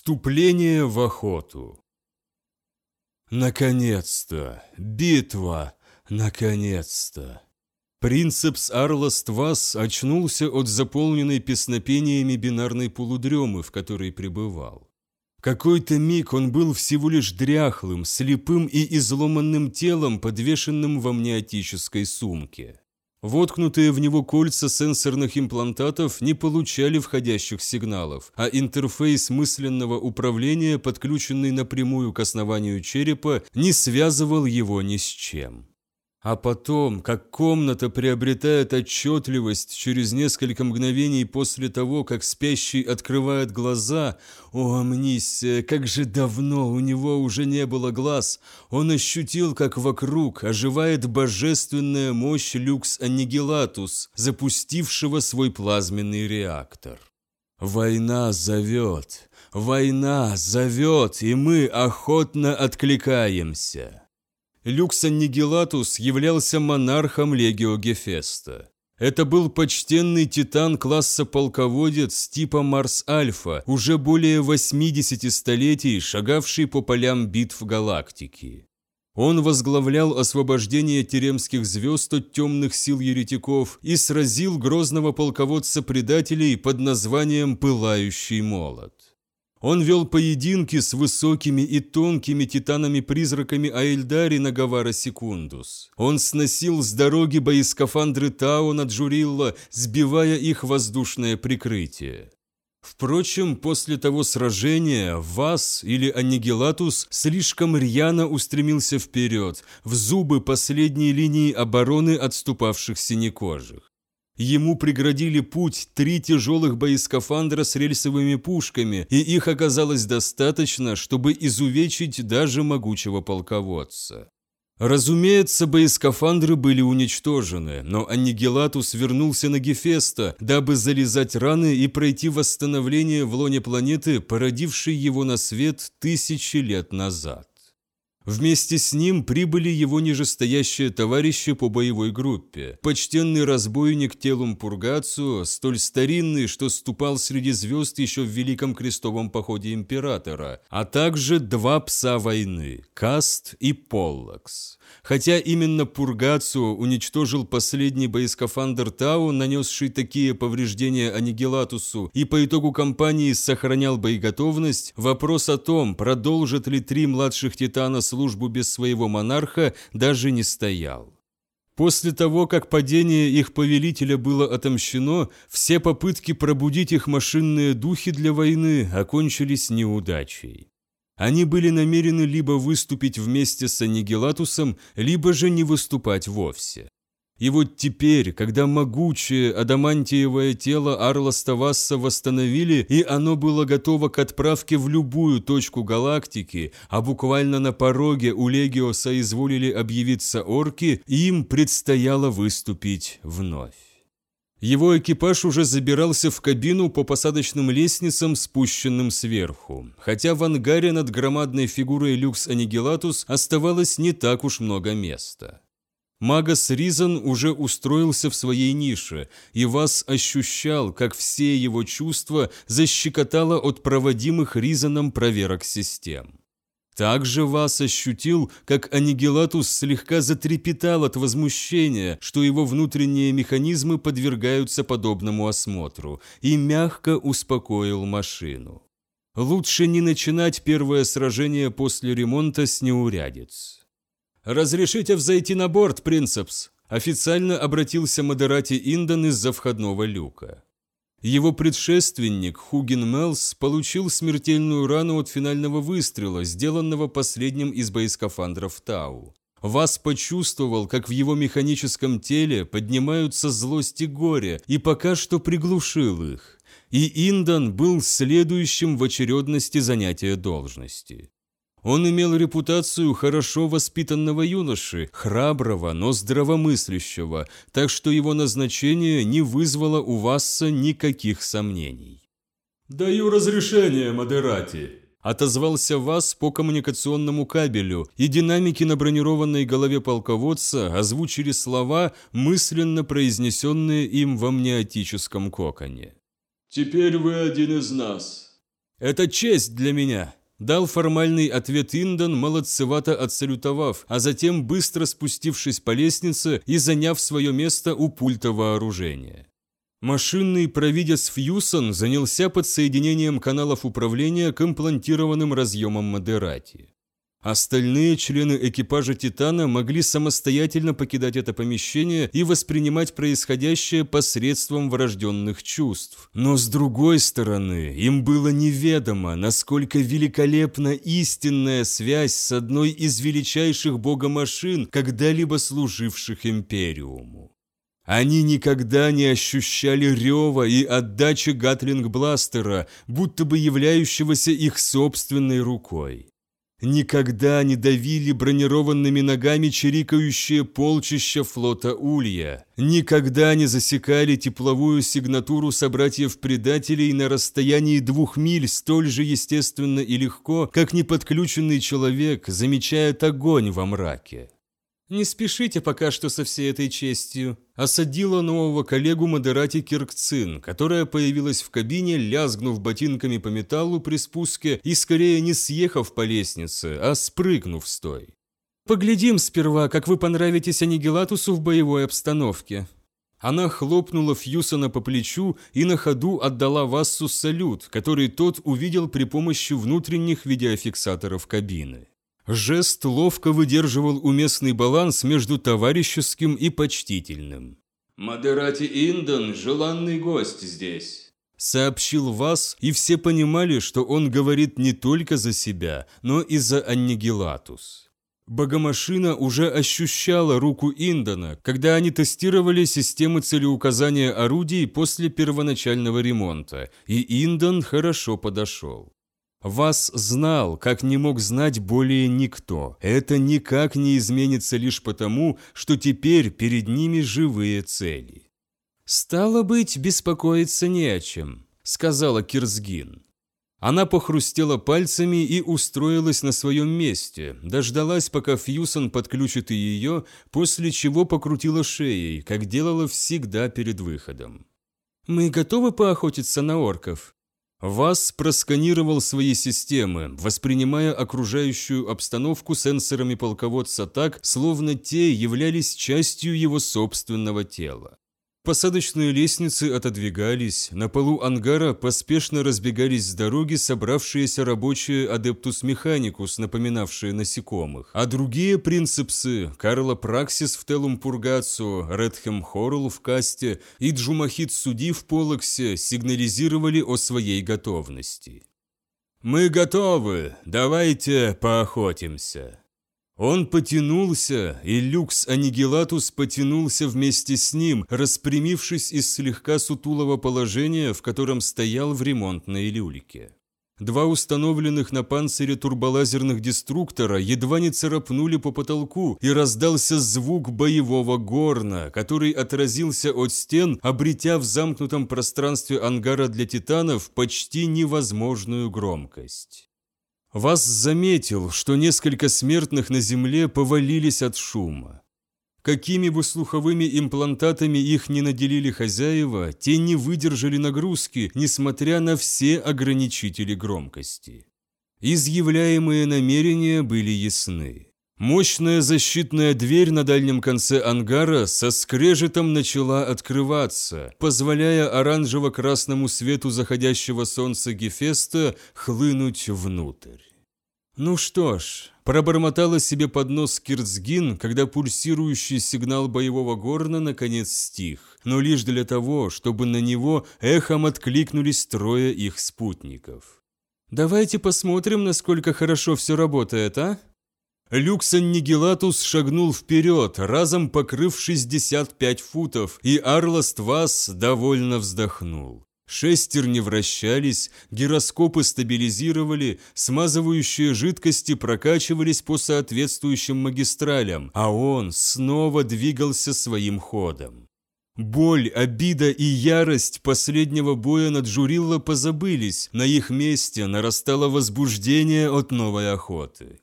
Вступление в охоту. Наконец-то! Битва! Наконец-то! Принцепс Арласт Вас очнулся от заполненной песнопениями бинарной полудремы, в которой пребывал. Какой-то миг он был всего лишь дряхлым, слепым и изломанным телом, подвешенным в амниотической сумке. Воткнутые в него кольца сенсорных имплантатов не получали входящих сигналов, а интерфейс мысленного управления, подключенный напрямую к основанию черепа, не связывал его ни с чем. А потом, как комната приобретает отчетливость через несколько мгновений после того, как спящий открывает глаза, о, амнисия, как же давно у него уже не было глаз, он ощутил, как вокруг оживает божественная мощь Люкс Аннигилатус, запустившего свой плазменный реактор. Война зовет, война зовет, и мы охотно откликаемся. Люкс Аннигилатус являлся монархом Легио Гефеста. Это был почтенный титан класса полководец типа Марс-Альфа, уже более 80 столетий шагавший по полям битв галактики. Он возглавлял освобождение теремских звезд от темных сил еретиков и сразил грозного полководца предателей под названием «Пылающий молот». Он вел поединки с высокими и тонкими титанами-призраками Аэльдари на Гавара Секундус. Он сносил с дороги боескафандры Тао над Джурилла, сбивая их воздушное прикрытие. Впрочем, после того сражения Вас или Аннигилатус слишком рьяно устремился вперед, в зубы последней линии обороны отступавших синекожих. Ему преградили путь три тяжелых боескафандра с рельсовыми пушками, и их оказалось достаточно, чтобы изувечить даже могучего полководца. Разумеется, боескафандры были уничтожены, но Аннигилатус вернулся на Гефеста, дабы залезать раны и пройти восстановление в лоне планеты, породившей его на свет тысячи лет назад. Вместе с ним прибыли его нижестоящие товарищи по боевой группе. Почтенный разбойник Телум Пургацу, столь старинный, что ступал среди звезд еще в Великом Крестовом походе Императора, а также два пса войны – Каст и Поллакс. Хотя именно Пургацу уничтожил последний боескафандр Тау, нанесший такие повреждения Анигелатусу, и по итогу кампании сохранял боеготовность, вопрос о том, продолжат ли три младших Титана службу без своего монарха, даже не стоял. После того, как падение их повелителя было отомщено, все попытки пробудить их машинные духи для войны окончились неудачей. Они были намерены либо выступить вместе с Аннигилатусом, либо же не выступать вовсе. И вот теперь, когда могучее адамантиевое тело Арла Ставасса восстановили, и оно было готово к отправке в любую точку галактики, а буквально на пороге у Легиоса изволили объявиться орки, им предстояло выступить вновь. Его экипаж уже забирался в кабину по посадочным лестницам, спущенным сверху, хотя в ангаре над громадной фигурой Люкс Анигилатус оставалось не так уж много места. Магас Ризан уже устроился в своей нише, и вас ощущал, как все его чувства защекотало от проводимых Ризаном проверок систем. Также вас ощутил, как Анигелатус слегка затрепетал от возмущения, что его внутренние механизмы подвергаются подобному осмотру, и мягко успокоил машину. Лучше не начинать первое сражение после ремонта с неурядиц. «Разрешите взойти на борт, Принцепс!» Официально обратился Модерати Индон из-за входного люка. Его предшественник Хугин Мелс получил смертельную рану от финального выстрела, сделанного последним из боескафандров Тау. Вас почувствовал, как в его механическом теле поднимаются злость и горе, и пока что приглушил их. И Индан был следующим в очередности занятия должности. Он имел репутацию хорошо воспитанного юноши, храброго, но здравомыслящего, так что его назначение не вызвало у Васса никаких сомнений. «Даю разрешение, Модерати», – отозвался Вас по коммуникационному кабелю, и динамики на бронированной голове полководца озвучили слова, мысленно произнесенные им в амниотическом коконе. «Теперь вы один из нас. «Это честь для меня», – дал формальный ответ Индон, молодцевато отсалютовав, а затем быстро спустившись по лестнице и заняв свое место у пульта вооружения. Машинный провидец Фьюсон занялся подсоединением каналов управления к имплантированным разъемам Модерати. Остальные члены экипажа «Титана» могли самостоятельно покидать это помещение и воспринимать происходящее посредством врожденных чувств. Но с другой стороны, им было неведомо, насколько великолепна истинная связь с одной из величайших богомашин, когда-либо служивших Империуму. Они никогда не ощущали рева и отдачи Гатлинг-бластера, будто бы являющегося их собственной рукой. Никогда не давили бронированными ногами чирикающие полчища флота Улья. Никогда не засекали тепловую сигнатуру собратьев-предателей на расстоянии двух миль столь же естественно и легко, как неподключенный человек замечает огонь во мраке. «Не спешите пока что со всей этой честью», – осадила нового коллегу Модерати Киркцин, которая появилась в кабине, лязгнув ботинками по металлу при спуске и скорее не съехав по лестнице, а спрыгнув с той. «Поглядим сперва, как вы понравитесь Анигелатусу в боевой обстановке». Она хлопнула Фьюсона по плечу и на ходу отдала Вассу салют, который тот увидел при помощи внутренних видеофиксаторов кабины. Жест ловко выдерживал уместный баланс между товарищеским и почтительным. «Модерати Индон – желанный гость здесь», – сообщил Вас, и все понимали, что он говорит не только за себя, но и за Аннигилатус. Богомашина уже ощущала руку Индона, когда они тестировали системы целеуказания орудий после первоначального ремонта, и Индон хорошо подошел. Вас знал, как не мог знать более никто. Это никак не изменится лишь потому, что теперь перед ними живые цели. «Стало быть, беспокоиться не о чем», — сказала Кирсгин. Она похрустела пальцами и устроилась на своем месте, дождалась, пока Фьюсон подключит и ее, после чего покрутила шеей, как делала всегда перед выходом. «Мы готовы поохотиться на орков?» Вас просканировал свои системы, воспринимая окружающую обстановку сенсорами полководца так, словно те являлись частью его собственного тела. Посадочные лестницы отодвигались, на полу ангара поспешно разбегались с дороги собравшиеся рабочие Адептус Механикус, напоминавшие насекомых, а другие принципсы – Карла Праксис в Телум Пургацу, Редхем Хорл в Касте и Джумахит Суди в Полоксе сигнализировали о своей готовности. «Мы готовы, давайте поохотимся», он потянулся, и люкс Анигилатус потянулся вместе с ним, распрямившись из слегка сутулого положения, в котором стоял в ремонтной люльке. Два установленных на панцире турболазерных деструктора едва не царапнули по потолку, и раздался звук боевого горна, который отразился от стен, обретя в замкнутом пространстве ангара для титанов почти невозможную громкость. Вас заметил, что несколько смертных на земле повалились от шума. Какими бы слуховыми имплантатами их не наделили хозяева, те не выдержали нагрузки, несмотря на все ограничители громкости. Изъявляемые намерения были ясны. Мощная защитная дверь на дальнем конце ангара со скрежетом начала открываться, позволяя оранжево-красному свету заходящего солнца Гефеста хлынуть внутрь. Ну что ж, пробормотала себе под нос Кирцгин, когда пульсирующий сигнал боевого горна наконец стих, но лишь для того, чтобы на него эхом откликнулись трое их спутников. «Давайте посмотрим, насколько хорошо все работает, а?» Люксан Нигелатус шагнул вперед, разом покрыв 65 футов, и Арласт Вас довольно вздохнул. Шестерни вращались, гироскопы стабилизировали, смазывающие жидкости прокачивались по соответствующим магистралям, а он снова двигался своим ходом. Боль, обида и ярость последнего боя над Журилла позабылись, на их месте нарастало возбуждение от новой охоты.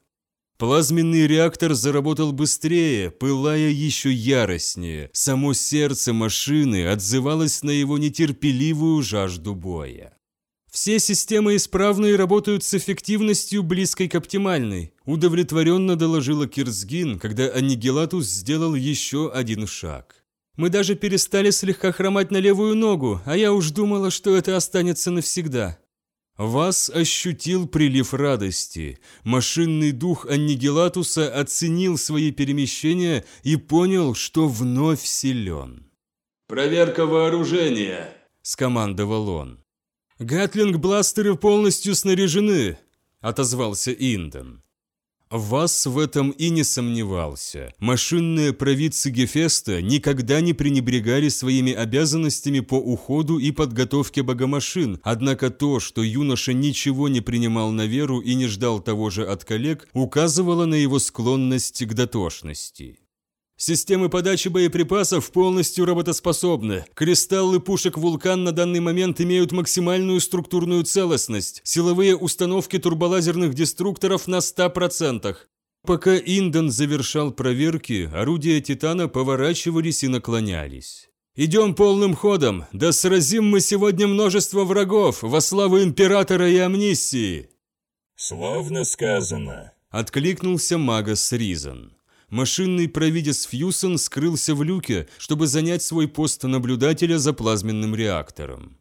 Плазменный реактор заработал быстрее, пылая еще яростнее. Само сердце машины отзывалось на его нетерпеливую жажду боя. Все системы исправны и работают с эффективностью, близкой к оптимальной, удовлетворенно доложила Кирсгин, когда Аннигилатус сделал еще один шаг. Мы даже перестали слегка хромать на левую ногу, а я уж думала, что это останется навсегда. Вас ощутил прилив радости. Машинный дух Аннигилатуса оценил свои перемещения и понял, что вновь силен. «Проверка вооружения», – скомандовал он. «Гатлинг-бластеры полностью снаряжены», – отозвался Инден. Вас в этом и не сомневался. Машинные провидцы Гефеста никогда не пренебрегали своими обязанностями по уходу и подготовке богомашин, однако то, что юноша ничего не принимал на веру и не ждал того же от коллег, указывало на его склонность к дотошности. Системы подачи боеприпасов полностью работоспособны. Кристаллы пушек «Вулкан» на данный момент имеют максимальную структурную целостность. Силовые установки турболазерных деструкторов на 100%. Пока Индон завершал проверки, орудия «Титана» поворачивались и наклонялись. «Идем полным ходом, да сразим мы сегодня множество врагов во славу Императора и Амнисии!» «Славно сказано!» – откликнулся Магас Ризан. Машинный провидец Фьюсон скрылся в люке, чтобы занять свой пост наблюдателя за плазменным реактором.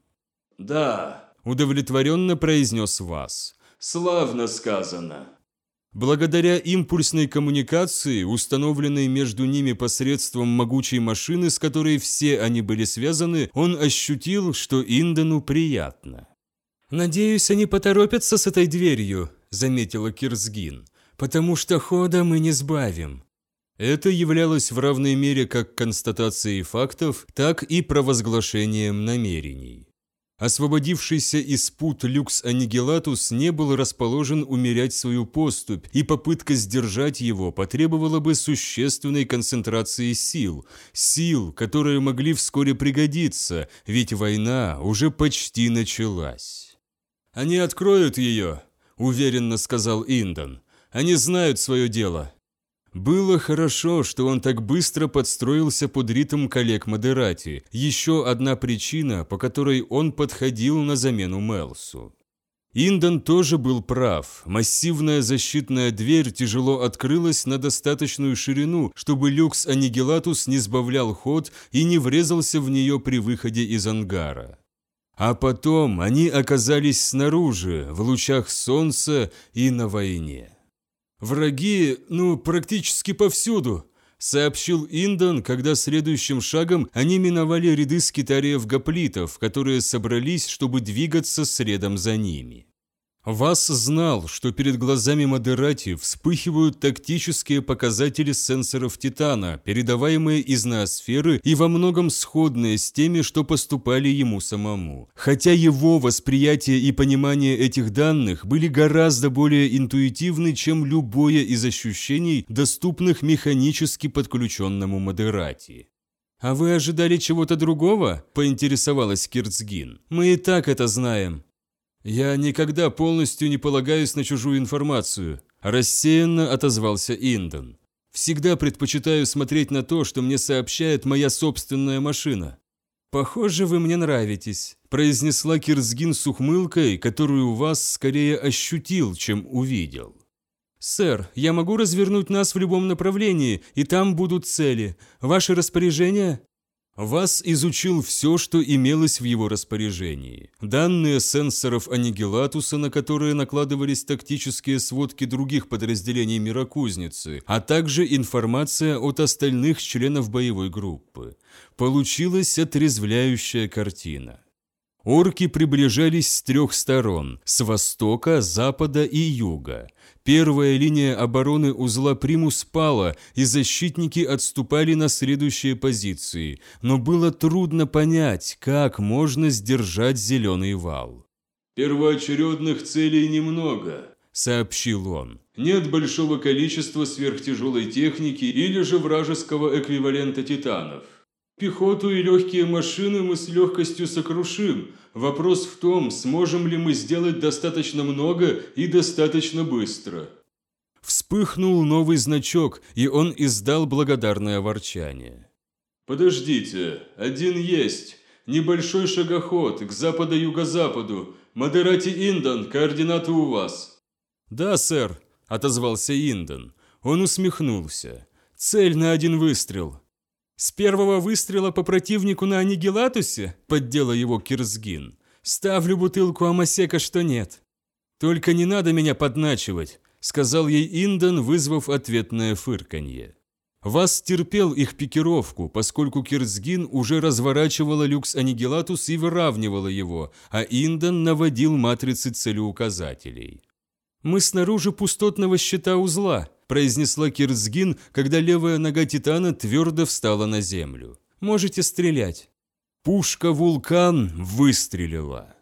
«Да», – удовлетворенно произнес Вас. «Славно сказано». Благодаря импульсной коммуникации, установленной между ними посредством могучей машины, с которой все они были связаны, он ощутил, что Индону приятно. «Надеюсь, они поторопятся с этой дверью», – заметила Кирсгин, – «потому что хода мы не сбавим». Это являлось в равной мере как констатацией фактов, так и провозглашением намерений. Освободившийся из пут Люкс Аннигилатус не был расположен умерять свою поступь, и попытка сдержать его потребовала бы существенной концентрации сил, сил, которые могли вскоре пригодиться, ведь война уже почти началась. «Они откроют ее», – уверенно сказал Индон. «Они знают свое дело, было хорошо, что он так быстро подстроился под ритм коллег Модерати. Еще одна причина, по которой он подходил на замену Мелсу. Индон тоже был прав. Массивная защитная дверь тяжело открылась на достаточную ширину, чтобы люкс Аннигилатус не сбавлял ход и не врезался в нее при выходе из ангара. А потом они оказались снаружи, в лучах солнца и на войне. «Враги, ну, практически повсюду», – сообщил Индон, когда следующим шагом они миновали ряды скитариев-гоплитов, которые собрались, чтобы двигаться следом за ними. Вас знал, что перед глазами Модерати вспыхивают тактические показатели сенсоров Титана, передаваемые из ноосферы и во многом сходные с теми, что поступали ему самому. Хотя его восприятие и понимание этих данных были гораздо более интуитивны, чем любое из ощущений, доступных механически подключенному Модерати. «А вы ожидали чего-то другого?» – поинтересовалась Кирцгин. «Мы и так это знаем. «Я никогда полностью не полагаюсь на чужую информацию», – рассеянно отозвался Индон. «Всегда предпочитаю смотреть на то, что мне сообщает моя собственная машина». «Похоже, вы мне нравитесь», – произнесла Кирсгин с ухмылкой, которую вас скорее ощутил, чем увидел. «Сэр, я могу развернуть нас в любом направлении, и там будут цели. Ваше распоряжение?» Вас изучил все, что имелось в его распоряжении. Данные сенсоров Аннигилатуса, на которые накладывались тактические сводки других подразделений Мирокузницы, а также информация от остальных членов боевой группы. Получилась отрезвляющая картина. Орки приближались с трех сторон – с востока, запада и юга. Первая линия обороны узла Примус пала, и защитники отступали на следующие позиции, но было трудно понять, как можно сдержать зеленый вал. «Первоочередных целей немного», – сообщил он. «Нет большого количества сверхтяжелой техники или же вражеского эквивалента титанов. Пехоту и легкие машины мы с легкостью сокрушим. Вопрос в том, сможем ли мы сделать достаточно много и достаточно быстро. Вспыхнул новый значок, и он издал благодарное ворчание. «Подождите, один есть. Небольшой шагоход к западу-юго-западу. Модерати Индан, координаты у вас». «Да, сэр», – отозвался Индан. Он усмехнулся. «Цель на один выстрел». «С первого выстрела по противнику на Аннигилатусе?» – поддела его Кирсгин. «Ставлю бутылку Амасека, что нет». «Только не надо меня подначивать», – сказал ей Индан, вызвав ответное фырканье. Вас терпел их пикировку, поскольку Кирсгин уже разворачивала люкс Аннигилатус и выравнивала его, а Индан наводил матрицы целеуказателей. «Мы снаружи пустотного щита узла», – произнесла Кирсгин, когда левая нога Титана твердо встала на землю. «Можете стрелять». Пушка «Вулкан» выстрелила.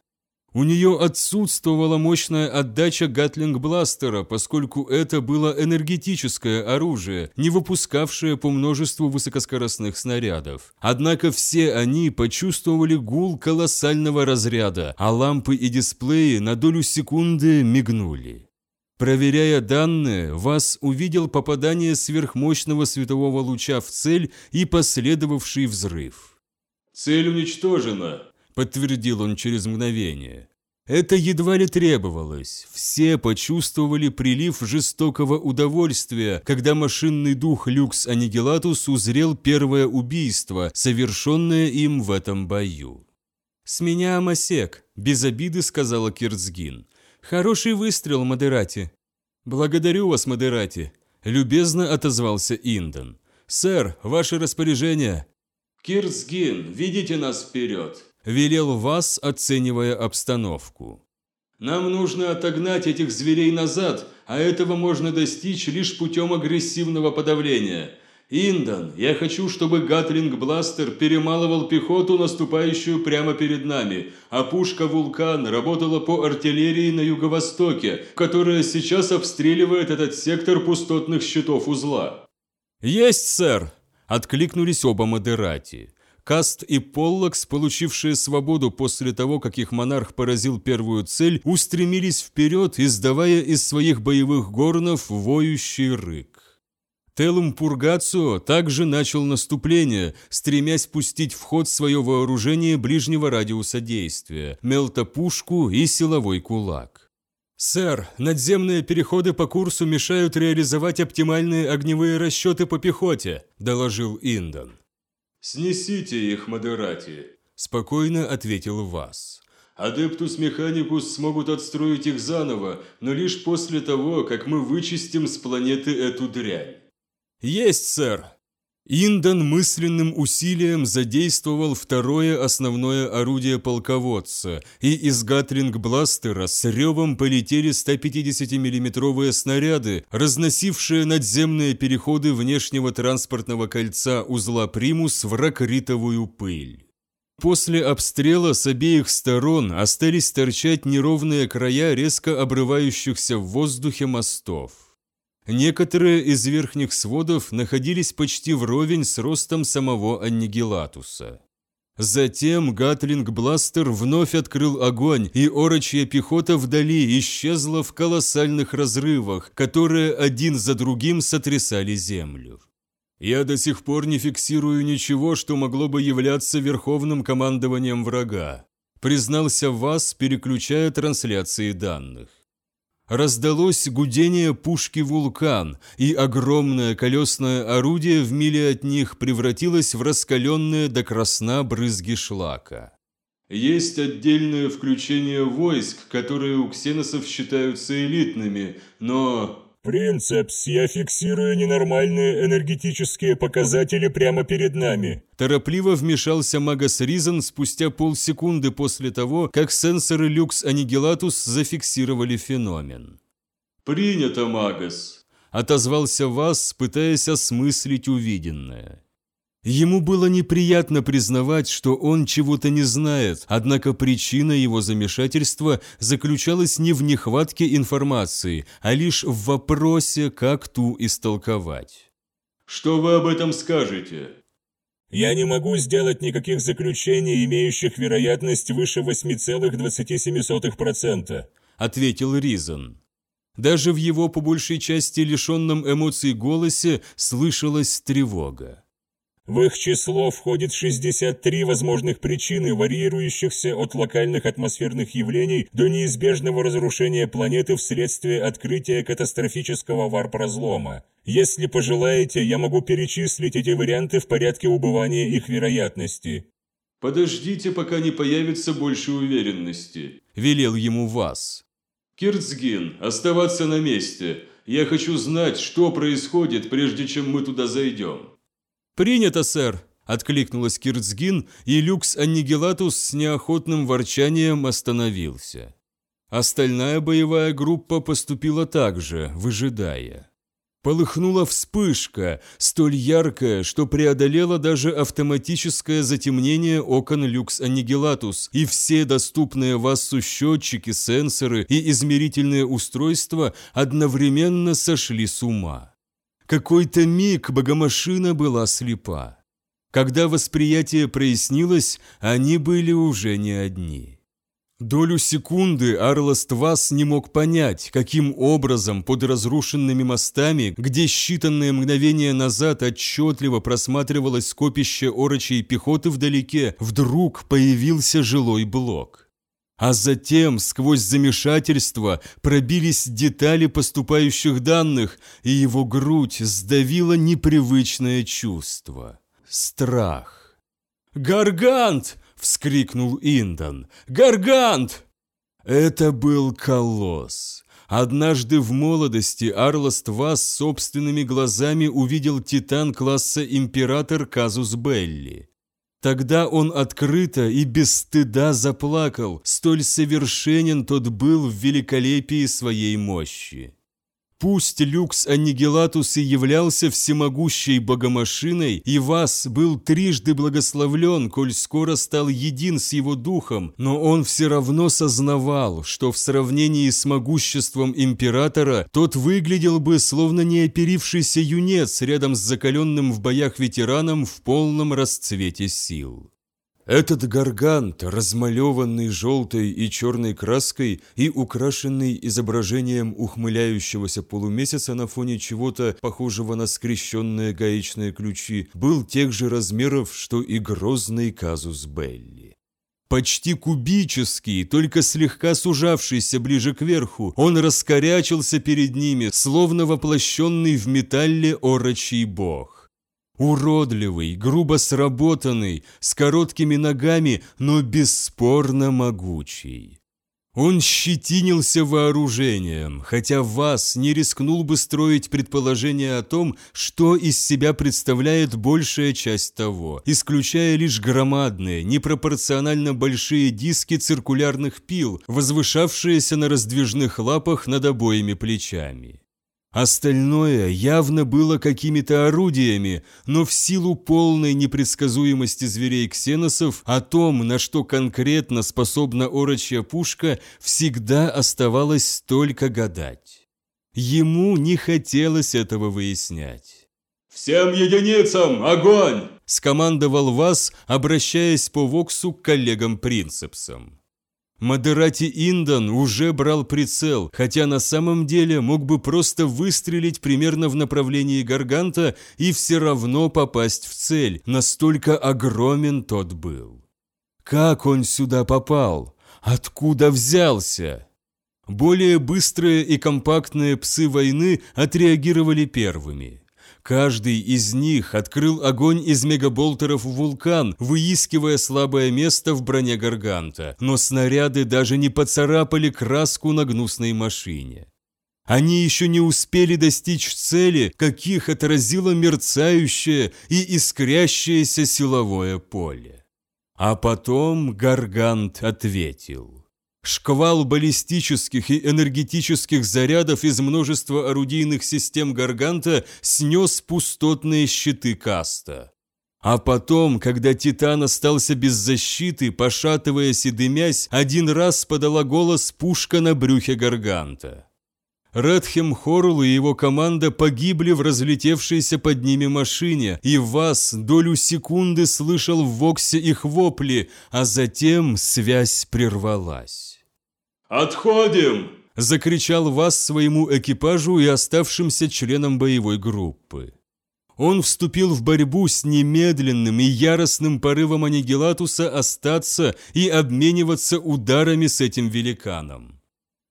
У нее отсутствовала мощная отдача гатлинг-бластера, поскольку это было энергетическое оружие, не выпускавшее по множеству высокоскоростных снарядов. Однако все они почувствовали гул колоссального разряда, а лампы и дисплеи на долю секунды мигнули. Проверяя данные, Вас увидел попадание сверхмощного светового луча в цель и последовавший взрыв. «Цель уничтожена», подтвердил он через мгновение. Это едва ли требовалось. Все почувствовали прилив жестокого удовольствия, когда машинный дух Люкс Аннигилатус узрел первое убийство, совершенное им в этом бою. «С меня Амасек», – без обиды сказала Кирцгин. «Хороший выстрел, Модерати». «Благодарю вас, Модерати», – любезно отозвался Индон. «Сэр, ваше распоряжение». «Кирцгин, ведите нас вперед», велел вас, оценивая обстановку. «Нам нужно отогнать этих зверей назад, а этого можно достичь лишь путем агрессивного подавления. Индан, я хочу, чтобы Гатлинг-бластер перемалывал пехоту, наступающую прямо перед нами, а пушка «Вулкан» работала по артиллерии на юго-востоке, которая сейчас обстреливает этот сектор пустотных щитов узла». «Есть, сэр!» – откликнулись оба модерати. Каст и Поллокс, получившие свободу после того, как их монарх поразил первую цель, устремились вперед, издавая из своих боевых горнов воющий рык. Телум Пургацио также начал наступление, стремясь пустить в ход свое вооружение ближнего радиуса действия, мелтопушку и силовой кулак. «Сэр, надземные переходы по курсу мешают реализовать оптимальные огневые расчеты по пехоте», – доложил Индан. «Снесите их, Модерати», – спокойно ответил Вас. «Адептус Механикус смогут отстроить их заново, но лишь после того, как мы вычистим с планеты эту дрянь». «Есть, сэр!» Индан мысленным усилием задействовал второе основное орудие полководца, и из Гатлинг-бластера с ревом полетели 150 миллиметровые снаряды, разносившие надземные переходы внешнего транспортного кольца узла Примус в рокритовую пыль. После обстрела с обеих сторон остались торчать неровные края резко обрывающихся в воздухе мостов. Некоторые из верхних сводов находились почти вровень с ростом самого Аннигилатуса. Затем Гатлинг-бластер вновь открыл огонь, и орочья пехота вдали исчезла в колоссальных разрывах, которые один за другим сотрясали землю. Я до сих пор не фиксирую ничего, что могло бы являться верховным командованием врага, признался Вас, переключая трансляции данных. Раздалось гудение пушки «Вулкан», и огромное колесное орудие в миле от них превратилось в раскаленные до красна брызги шлака. Есть отдельное включение войск, которые у ксеносов считаются элитными, но «Принцепс, я фиксирую ненормальные энергетические показатели прямо перед нами». Торопливо вмешался Магас Ризен спустя полсекунды после того, как сенсоры Люкс Аннигилатус зафиксировали феномен. «Принято, Магас», – отозвался Вас, пытаясь осмыслить увиденное. Ему было неприятно признавать, что он чего-то не знает, однако причина его замешательства заключалась не в нехватке информации, а лишь в вопросе, как ту истолковать. «Что вы об этом скажете?» «Я не могу сделать никаких заключений, имеющих вероятность выше 8,27%, ответил Ризен. Даже в его по большей части лишенном эмоций голосе слышалась тревога. В их число входит 63 возможных причины, варьирующихся от локальных атмосферных явлений до неизбежного разрушения планеты вследствие открытия катастрофического варп-разлома. Если пожелаете, я могу перечислить эти варианты в порядке убывания их вероятности. «Подождите, пока не появится больше уверенности», – велел ему Вас. «Кирцгин, оставаться на месте. Я хочу знать, что происходит, прежде чем мы туда зайдем». «Принято, сэр!» – откликнулась Кирцгин, и Люкс Аннигилатус с неохотным ворчанием остановился. Остальная боевая группа поступила так же, выжидая. Полыхнула вспышка, столь яркая, что преодолела даже автоматическое затемнение окон Люкс Аннигилатус, и все доступные ВАСу счетчики, сенсоры и измерительные устройства одновременно сошли с ума. Какой-то миг богомашина была слепа. Когда восприятие прояснилось, они были уже не одни. Долю секунды Арласт Вас не мог понять, каким образом под разрушенными мостами, где считанные мгновения назад отчетливо просматривалось скопище орочей пехоты вдалеке, вдруг появился жилой блок. А затем сквозь замешательство пробились детали поступающих данных, и его грудь сдавило непривычное чувство – страх. «Гаргант!» Вскрикнул Индан. «Гаргант!» Это был колосс. Однажды в молодости Арласт Вас собственными глазами увидел титан класса Император Казус Белли. Тогда он открыто и без стыда заплакал, столь совершенен тот был в великолепии своей мощи. Пусть Люкс Аннигилатус и являлся всемогущей богомашиной, и вас был трижды благословлен, коль скоро стал един с его духом, но он все равно сознавал, что в сравнении с могуществом императора тот выглядел бы словно неоперившийся юнец рядом с закаленным в боях ветераном в полном расцвете сил. Этот гаргант, размалеванный желтой и черной краской и украшенный изображением ухмыляющегося полумесяца на фоне чего-то похожего на скрещенные гаечные ключи, был тех же размеров, что и грозный казус Белли. Почти кубический, только слегка сужавшийся ближе к верху, он раскорячился перед ними, словно воплощенный в металле орочий бог. Уродливый, грубо сработанный, с короткими ногами, но бесспорно могучий. Он щетинился вооружением, хотя вас не рискнул бы строить предположение о том, что из себя представляет большая часть того, исключая лишь громадные, непропорционально большие диски циркулярных пил, возвышавшиеся на раздвижных лапах над обоими плечами. Остальное явно было какими-то орудиями, но в силу полной непредсказуемости зверей-ксеносов о том, на что конкретно способна орочья пушка, всегда оставалось только гадать. Ему не хотелось этого выяснять. «Всем единицам огонь!» – скомандовал Вас, обращаясь по Воксу к коллегам-принцепсам. Модерати Индан уже брал прицел, хотя на самом деле мог бы просто выстрелить примерно в направлении Гарганта и все равно попасть в цель, настолько огромен тот был. Как он сюда попал? Откуда взялся? Более быстрые и компактные псы войны отреагировали первыми – Каждый из них открыл огонь из мегаболтеров в вулкан, выискивая слабое место в броне Гарганта, но снаряды даже не поцарапали краску на гнусной машине. Они еще не успели достичь цели, каких отразило мерцающее и искрящееся силовое поле. А потом Гаргант ответил. Шквал баллистических и энергетических зарядов из множества орудийных систем Гарганта снес пустотные щиты Каста. А потом, когда Титан остался без защиты, пошатываясь и дымясь, один раз подала голос пушка на брюхе Гарганта. Редхем Хорл и его команда погибли в разлетевшейся под ними машине, и Вас долю секунды слышал в Воксе их вопли, а затем связь прервалась. «Отходим!» – закричал Вас своему экипажу и оставшимся членам боевой группы. Он вступил в борьбу с немедленным и яростным порывом Аннигилатуса остаться и обмениваться ударами с этим великаном.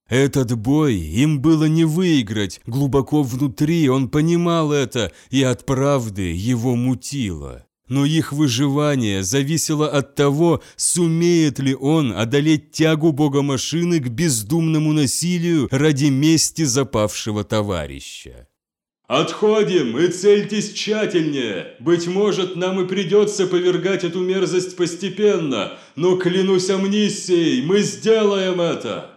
Этот бой им было не выиграть, глубоко внутри он понимал это, и от правды его мутило. Но их выживание зависело от того, сумеет ли он одолеть тягу бога машины к бездумному насилию ради мести запавшего товарища. «Отходим и цельтесь тщательнее! Быть может, нам и придется повергать эту мерзость постепенно, но клянусь амнисией, мы сделаем это!»